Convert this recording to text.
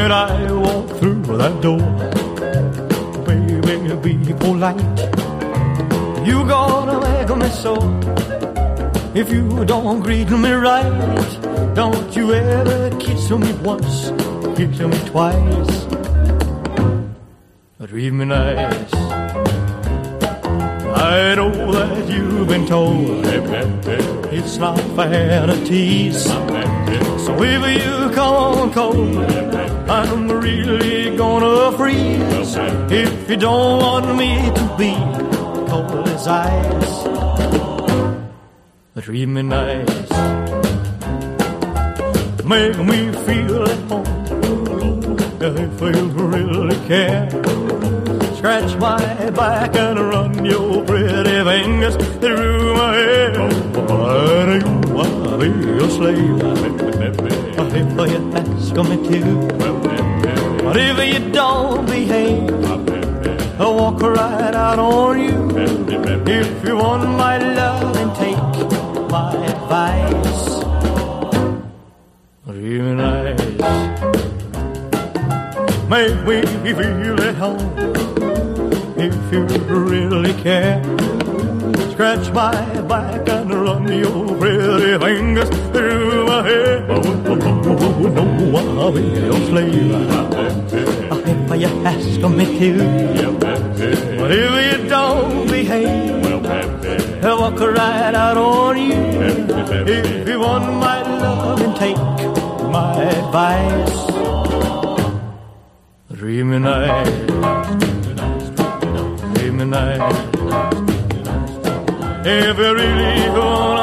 when I walk through that door. Baby, be polite. You gonna make me sore if you don't greet me right. Don't you ever kiss me once, kiss me twice. Treat me nice. I know that you've been told it's not fair to tease. So if you come on cold. I'm really gonna freeze. If you don't want me to be cold as ice, treat me nice. Make me feel at home if you really care. Scratch my back and run your pretty fingers through my hair. Your slave. If you ask me to, but if you don't behave, I'll walk right out on you. If you want my love, then take my advice. Real nice. Make me feel at home if you really care. Scratch my back and run your pretty fingers through my hair. Oh, no, I'll be your slave. If you ask me to, but if you don't behave, I'll walk right out on you. If you want my love and take my advice, treat me nice, treat me nice.